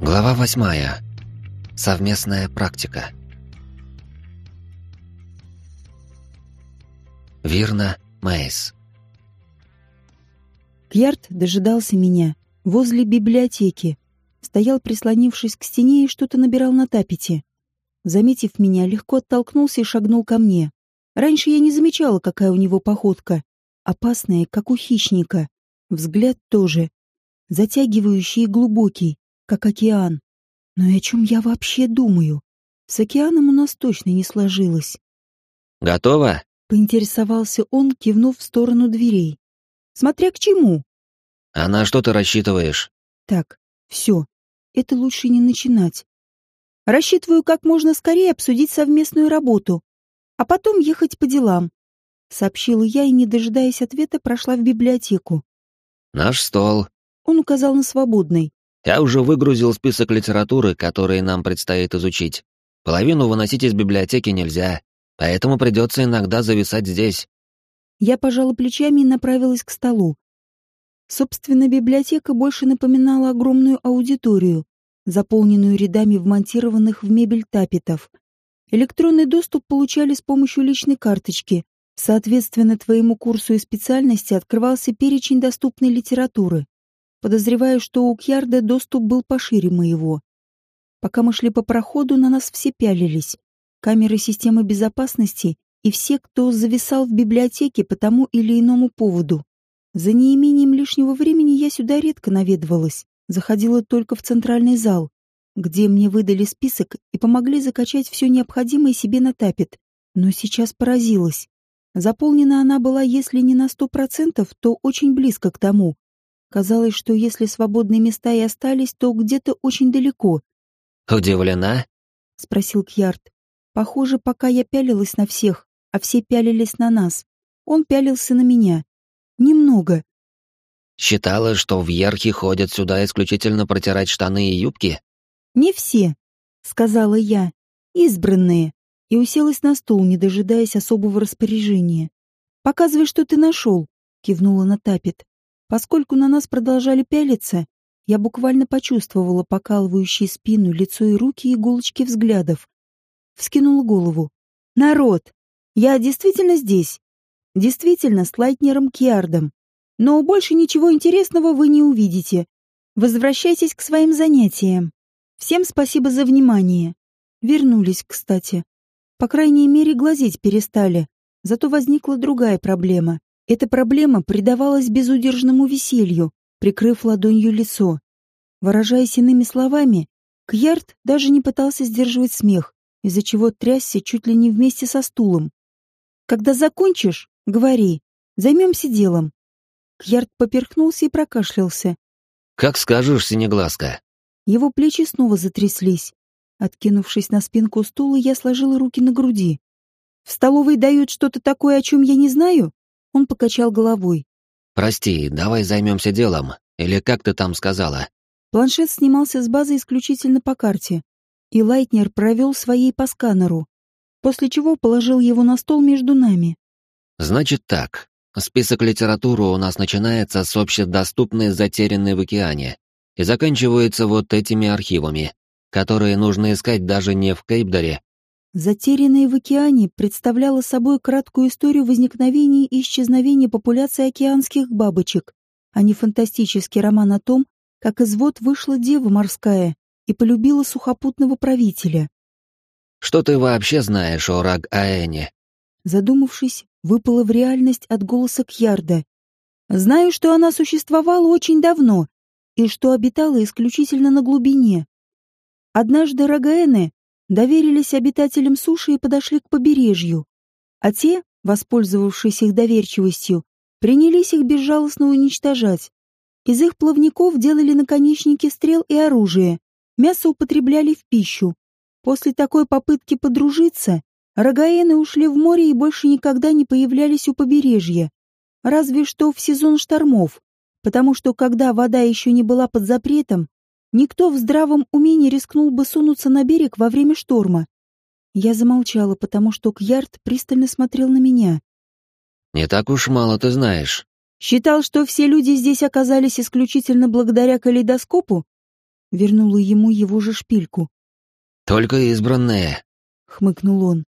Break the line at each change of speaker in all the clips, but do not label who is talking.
Глава восьмая. Совместная практика. Вирна Мейс.
Кьярд дожидался меня возле библиотеки, стоял прислонившись к стене и что-то набирал на тапете. Заметив меня, легко оттолкнулся и шагнул ко мне. Раньше я не замечала, какая у него походка. Опасная, как у хищника. Взгляд тоже. Затягивающий и глубокий, как океан. Но и о чем я вообще думаю? С океаном у нас точно не сложилось.
«Готово?»
— поинтересовался он, кивнув в сторону дверей. «Смотря к чему?»
«А на что ты рассчитываешь?»
«Так, все. Это лучше не начинать. Рассчитываю как можно скорее обсудить совместную работу, а потом ехать по делам», — сообщила я и, не дожидаясь ответа, прошла в библиотеку.
«Наш стол».
Он указал на свободный.
Я уже выгрузил список литературы, который нам предстоит изучить. Половину выносить из библиотеки нельзя, поэтому придется иногда зависать здесь.
Я пожала плечами и направилась к столу. Собственно, библиотека больше напоминала огромную аудиторию, заполненную рядами вмонтированных в мебель тапетов. Электронный доступ получали с помощью личной карточки. Соответственно, твоему курсу и специальности открывался перечень доступной литературы. Подозреваю, что у Кьярда доступ был пошире моего. Пока мы шли по проходу, на нас все пялились. Камеры системы безопасности и все, кто зависал в библиотеке по тому или иному поводу. За неимением лишнего времени я сюда редко наведывалась, заходила только в центральный зал, где мне выдали список и помогли закачать все необходимое себе на тапет. Но сейчас поразилась. Заполнена она была, если не на сто процентов, то очень близко к тому, Казалось, что если свободные места и остались, то где-то очень далеко.
«Удивлена?»
— спросил Кьярд. Похоже, пока я пялилась на всех, а все пялились на нас. Он пялился на меня. Немного.
«Считала, что в Ярхе ходят сюда исключительно протирать штаны и юбки?»
«Не все», — сказала я. «Избранные». И уселась на стул, не дожидаясь особого распоряжения. «Показывай, что ты нашел», — кивнула на тапет. Поскольку на нас продолжали пялиться, я буквально почувствовала покалывающие спину, лицо и руки иголочки взглядов. Вскинула голову. «Народ! Я действительно здесь. Действительно с Лайтнером Киардом. Но больше ничего интересного вы не увидите. Возвращайтесь к своим занятиям. Всем спасибо за внимание. Вернулись, кстати. По крайней мере, глазеть перестали. Зато возникла другая проблема. Эта проблема предавалась безудержному веселью, прикрыв ладонью лицо. Выражаясь иными словами, Кьярд даже не пытался сдерживать смех, из-за чего трясся чуть ли не вместе со стулом. «Когда закончишь, говори, займемся делом». Кьярд поперхнулся и прокашлялся.
«Как скажешь, синеглазка».
Его плечи снова затряслись. Откинувшись на спинку стула, я сложила руки на груди. «В столовой дают что-то такое, о чем я не знаю?» Он покачал головой.
«Прости, давай займемся делом. Или как ты там сказала?»
Планшет снимался с базы исключительно по карте, и Лайтнер провел своей по сканеру, после чего положил его на стол между нами.
«Значит так. Список литературы у нас начинается с общедоступной «Затерянной в океане» и заканчивается вот этими архивами, которые нужно искать даже не в Кейпдоре,
Затерянные в океане представляла собой краткую историю возникновения и исчезновения популяции океанских бабочек, а не фантастический роман о том, как из вод вышла дева морская и полюбила сухопутного правителя.
«Что ты вообще знаешь о Раг-Аэне?»
Задумавшись, выпала в реальность от голоса Кьярда. «Знаю, что она существовала очень давно и что обитала исключительно на глубине. Однажды Рагаэны доверились обитателям суши и подошли к побережью, а те, воспользовавшись их доверчивостью, принялись их безжалостно уничтожать. Из их плавников делали наконечники стрел и оружие, мясо употребляли в пищу. После такой попытки подружиться, рогаены ушли в море и больше никогда не появлялись у побережья, разве что в сезон штормов, потому что когда вода еще не была под запретом, Никто в здравом уме не рискнул бы сунуться на берег во время шторма. Я замолчала, потому что Кьярд пристально смотрел на меня.
«Не так уж мало ты знаешь».
«Считал, что все люди здесь оказались исключительно благодаря калейдоскопу?» вернула ему его же шпильку.
«Только избранные», —
хмыкнул он.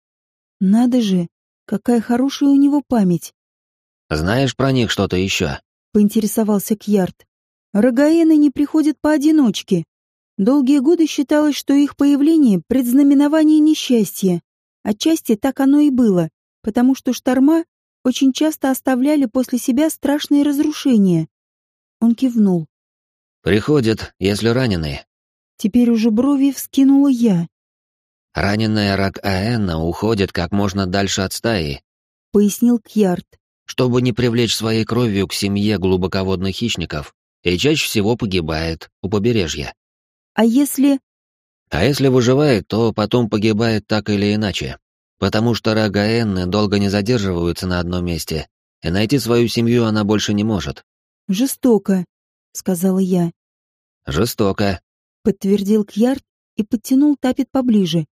«Надо же, какая хорошая у него память!»
«Знаешь про них что-то еще?»
— поинтересовался Кьярд. «Рогаэны не приходят поодиночке. Долгие годы считалось, что их появление — предзнаменование несчастья. Отчасти так оно и было, потому что шторма очень часто оставляли после себя страшные разрушения. Он кивнул.
«Приходят, если раненые».
Теперь уже брови вскинула я.
«Раненая рак Аэнна уходит как можно дальше от стаи», —
пояснил Кьярд.
«Чтобы не привлечь своей кровью к семье глубоководных хищников, и чаще всего погибает у побережья».
«А если...»
«А если выживает, то потом погибает так или иначе потому что рога Энны долго не задерживаются на одном месте, и найти свою семью она больше не может.
«Жестоко», — сказала я.
«Жестоко», —
подтвердил Кьярд и подтянул Тапит поближе.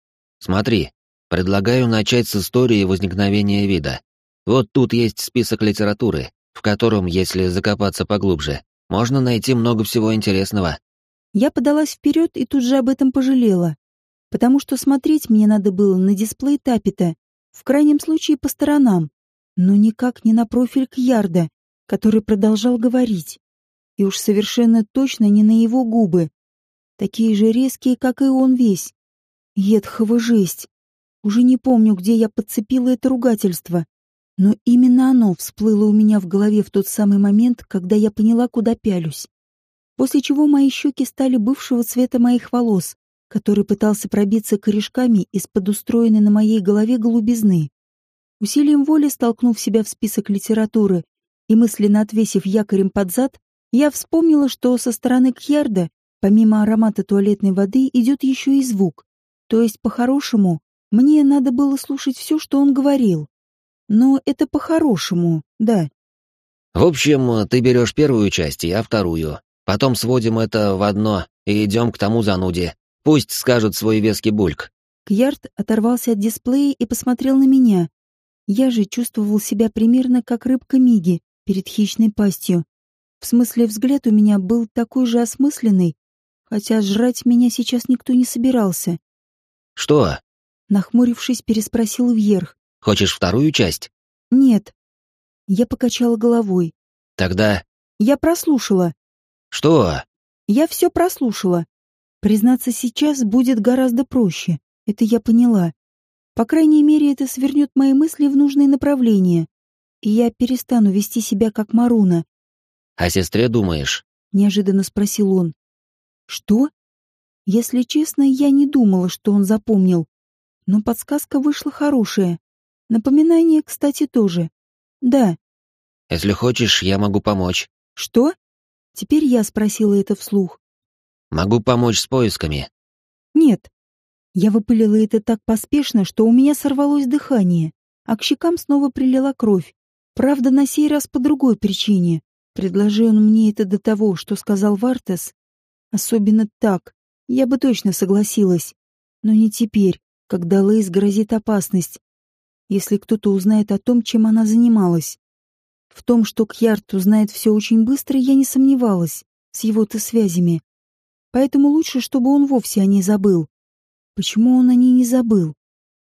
«Смотри, предлагаю начать с истории возникновения вида. Вот тут есть список литературы, в котором, если закопаться поглубже, можно найти много всего интересного».
Я подалась вперед и тут же об этом пожалела потому что смотреть мне надо было на дисплей Тапита, в крайнем случае по сторонам, но никак не на профиль Кьярда, который продолжал говорить. И уж совершенно точно не на его губы, такие же резкие, как и он весь. Едхова жесть. Уже не помню, где я подцепила это ругательство, но именно оно всплыло у меня в голове в тот самый момент, когда я поняла, куда пялюсь. После чего мои щеки стали бывшего цвета моих волос, который пытался пробиться корешками из-под устроенной на моей голове голубизны. Усилием воли, столкнув себя в список литературы и мысленно отвесив якорем под зад, я вспомнила, что со стороны Кьярда, помимо аромата туалетной воды, идет еще и звук. То есть, по-хорошему, мне надо было слушать все, что он говорил. Но это по-хорошему, да.
В общем, ты берешь первую часть, я вторую. Потом сводим это в одно и идем к тому зануде. Пусть скажут свой веский бульк.
Кьярд оторвался от дисплея и посмотрел на меня. Я же чувствовал себя примерно как рыбка Миги перед хищной пастью. В смысле, взгляд у меня был такой же осмысленный, хотя жрать меня сейчас никто не собирался.
«Что?»
Нахмурившись, переспросил вверх.
«Хочешь вторую часть?»
«Нет». Я покачала головой.
«Тогда...»
«Я прослушала».
«Что?»
«Я все прослушала. Признаться сейчас будет гораздо проще, это я поняла. По крайней мере, это свернет мои мысли в нужное направление, и я перестану вести себя как Маруна.
«О сестре думаешь?»
— неожиданно спросил он. «Что?» Если честно, я не думала, что он запомнил. Но подсказка вышла хорошая. Напоминание, кстати, тоже. Да.
«Если хочешь, я могу помочь».
«Что?» Теперь я спросила это вслух.
Могу помочь с поисками.
Нет. Я выпылила это так поспешно, что у меня сорвалось дыхание, а к щекам снова прилила кровь. Правда, на сей раз по другой причине. Предложи он мне это до того, что сказал Вартес. Особенно так. Я бы точно согласилась. Но не теперь, когда Лейс грозит опасность. Если кто-то узнает о том, чем она занималась. В том, что Кьярд узнает все очень быстро, я не сомневалась, с его-то связями. Поэтому лучше, чтобы он вовсе о ней забыл. Почему он о ней не забыл?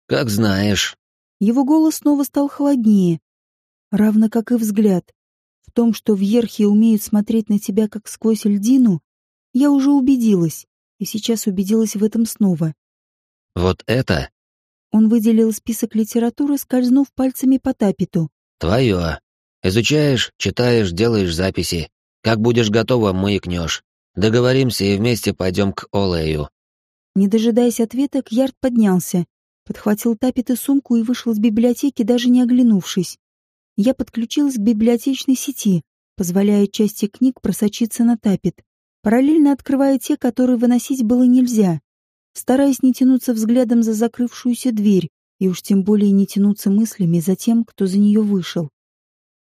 Как знаешь.
Его голос снова стал холоднее, равно как и взгляд. В том, что в Ерхе умеют смотреть на тебя как сквозь льдину, я уже убедилась, и сейчас убедилась в этом снова.
Вот это?
Он выделил список литературы, скользнув пальцами по тапету.
Твое. Изучаешь, читаешь, делаешь записи. Как будешь готова, маякнешь. Договоримся и вместе пойдем к Олею.
Не дожидаясь ответа, Кьярд поднялся, подхватил тапет и сумку и вышел из библиотеки, даже не оглянувшись. Я подключилась к библиотечной сети, позволяя части книг просочиться на тапет, параллельно открывая те, которые выносить было нельзя, стараясь не тянуться взглядом за закрывшуюся дверь и уж тем более не тянуться мыслями за тем, кто за нее вышел.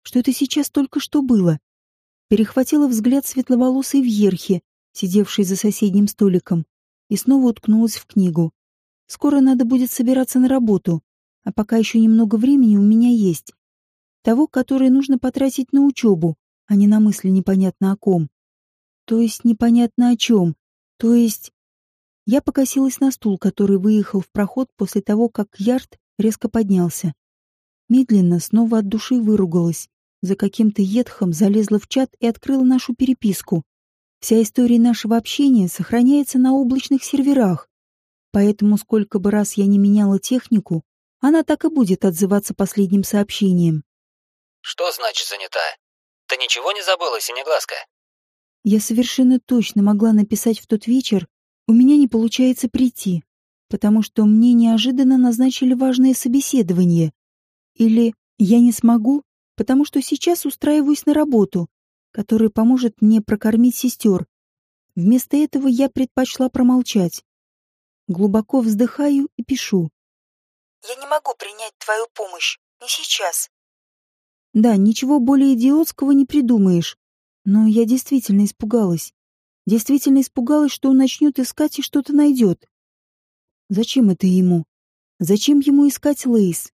Что это сейчас только что было? перехватила взгляд светловолосой вьерхи, сидевшей за соседним столиком, и снова уткнулась в книгу. Скоро надо будет собираться на работу, а пока еще немного времени у меня есть. Того, которое нужно потратить на учебу, а не на мысли непонятно о ком. То есть непонятно о чем, То есть... Я покосилась на стул, который выехал в проход после того, как Ярд резко поднялся. Медленно, снова от души выругалась. За каким-то едхом залезла в чат и открыла нашу переписку. Вся история нашего общения сохраняется на облачных серверах. Поэтому сколько бы раз я не меняла технику, она так и будет отзываться последним сообщением.
«Что значит занята? Ты ничего не забыла, Синеглазка?»
Я совершенно точно могла написать в тот вечер, у меня не получается прийти, потому что мне неожиданно назначили важное собеседование. Или я не смогу, потому что сейчас устраиваюсь на работу, которая поможет мне прокормить сестер. Вместо этого я предпочла промолчать. Глубоко вздыхаю и пишу.
«Я не могу принять твою помощь. Не сейчас».
Да, ничего более идиотского не придумаешь. Но я действительно испугалась. Действительно испугалась, что он начнет искать и что-то найдет. Зачем это ему? Зачем ему искать Лейс?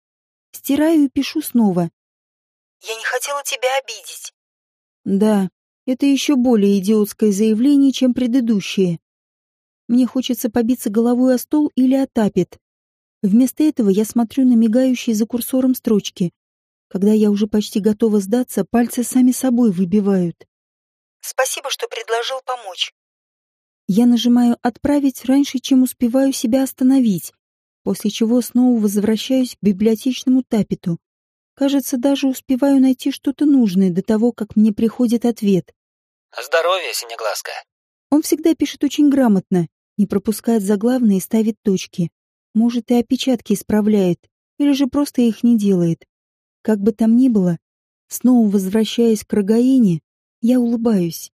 Стираю и пишу снова.
«Я не хотела тебя обидеть».
Да, это еще более идиотское заявление, чем предыдущее. Мне хочется побиться головой о стол или о тапет. Вместо этого я смотрю на мигающие за курсором строчки. Когда я уже почти готова сдаться, пальцы сами собой выбивают.
«Спасибо, что предложил помочь».
Я нажимаю «Отправить» раньше, чем успеваю себя остановить, после чего снова возвращаюсь к библиотечному тапету. Кажется, даже успеваю найти что-то нужное до того, как мне приходит ответ.
«Здоровье, Синеглазка!»
Он всегда пишет очень грамотно, не пропускает заглавные и ставит точки. Может, и опечатки исправляет, или же просто их не делает. Как бы там ни было, снова возвращаясь к Рогаине, я улыбаюсь.